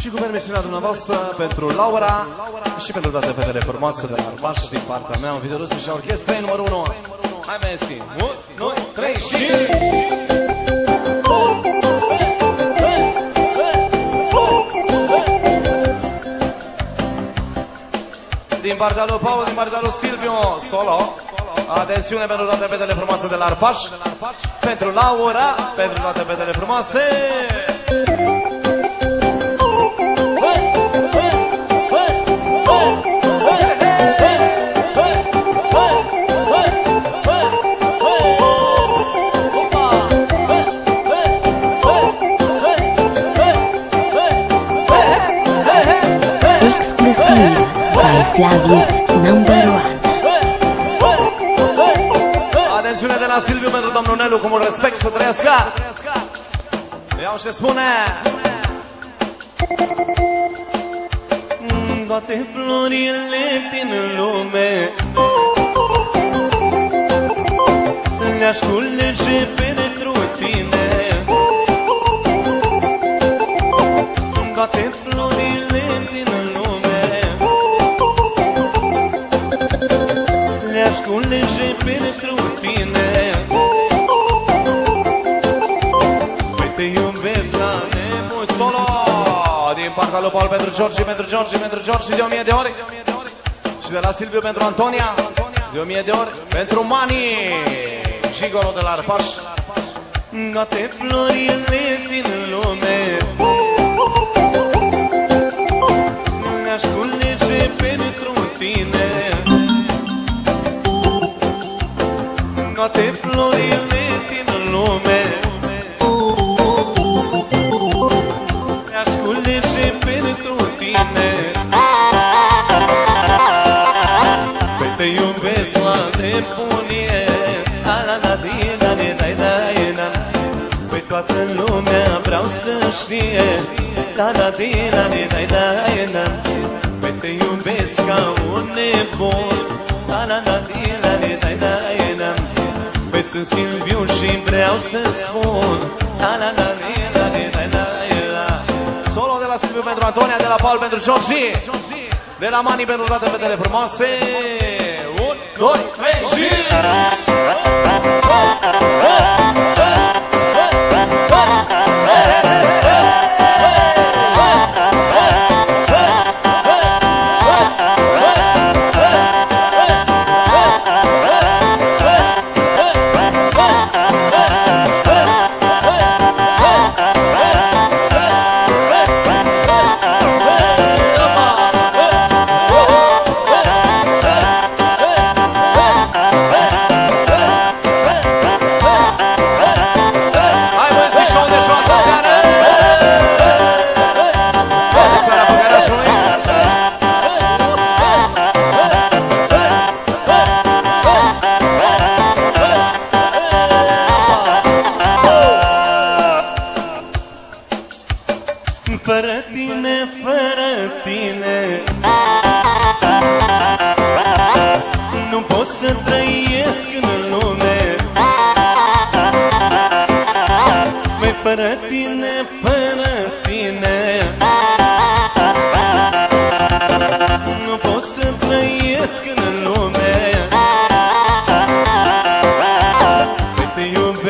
Și cu permisiunea dumneavoastră pentru Laura și pentru toate fetele frumoase de la Arbaș din partea mea, un video și orchestrei numărul 1. Hai, Messi! 1, 2, 3 și... Din partea lui Paul, din partea lui Silvio, solo. Atențiune pentru toate fetele frumoase de la Arpaș, pentru Laura, pentru toate fetele frumoase. Exclusive by Flavius number one. Atențiune de la Silviu pentru domnul Nelu, cu mult respect să trăiască. Iau și spune. Mm, Toate florile din lume Le-aș culege pentru tine. Păi te iubesc la nebun solo Din partea lui Paul pentru George, pentru George, pentru George de o mie de ori. Și de la Silviu pentru Antonia De o mie de ori. Pentru Mani Gigolo de la Arpaș. Toate florile din lume. Mi-aș culege pentru tine Toate florile din lume. Mi-aș culege pentru tine. Păi te iubesc la nebunie La la la di la di la la la Păi toată lumea vreau să știe. La la di la di la la la Păi te iubesc ca un nebun. La la la di la di la la la Păi sunt Silviu și vreau să spun La la la di la di la la la Solo de la Silviu pentru Antonia, de la Paul pentru Georgie De la Mani pentru toate fetele frumoase. 1, 2, 3 și...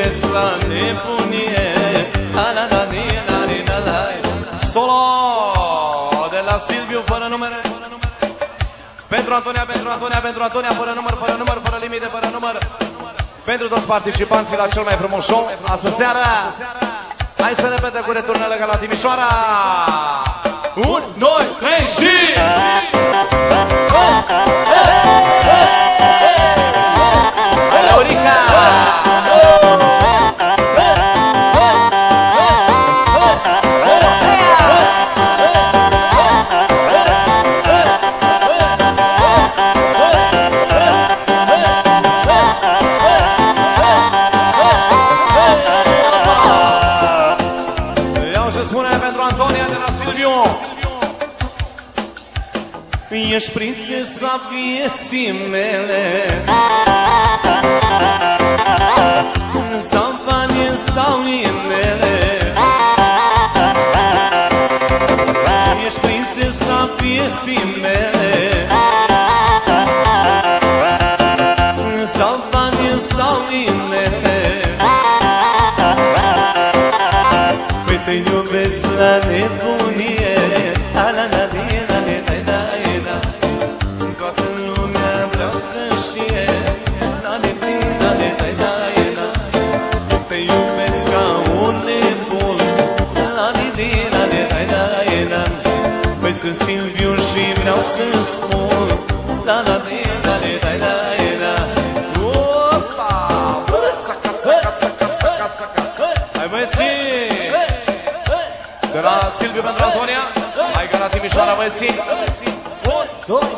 iubesc la nebunie La la la ni, la ni, la la Solo de la Silviu fără numere pentru Antonia, pentru Antonia, pentru Antonia, fără număr, fără număr, fără limite, fără număr. Pentru toți participanții la cel mai frumos show, astăzi seara. Hai să repete cu returnele ca la Timișoara. 1, 2, 3 și... Leorica! Iau și Minhas princesas viesse mele Cum stava ne stau mele Minhas princesas viesse mele vreau să știe La la la la la la Te iubesc ca un nebun La la la la la la Păi sunt Silviu și vreau să spun La la la la la la la Opa! Saca, saca, saca, saca, saca Hai băieții! De la Silviu pentru Antonia Hai că la Timișoara băieții Un, doi,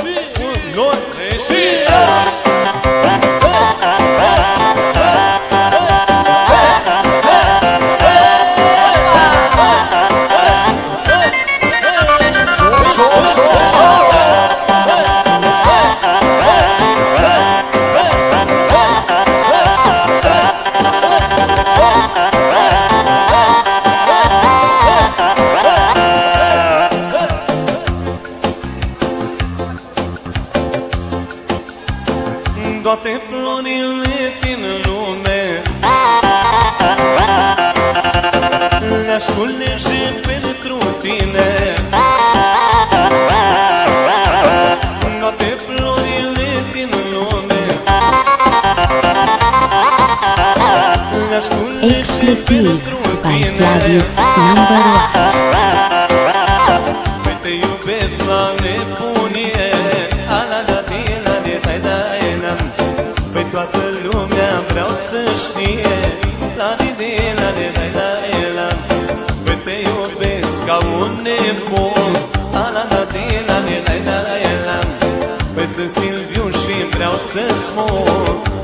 trei și... Toate culege Exclusiv pentru by tine. Flavius number one. Păi te iubesc la nebunie Ala la di la di dai dai la Păi toată lumea vreau să știe La di di la di dai dai la Păi te iubesc ca un nebun Ala la di la di dai dai la Păi sunt Silviu și vreau să spun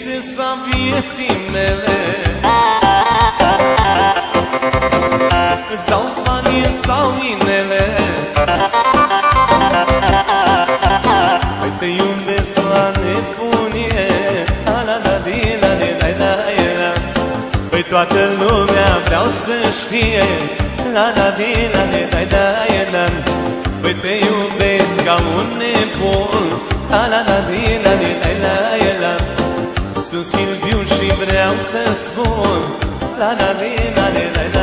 Ești prinsesa vieții mele. Îți dau bani, îți dau inele Păi te iubesc la nebunie Ala la di la di la la la. Păi toată lumea vreau să știe. La la di la di la la la. Păi te iubesc ca un nebun. Ala la di la di la la la Sunt Silviu și vreau să spun La la di la di la la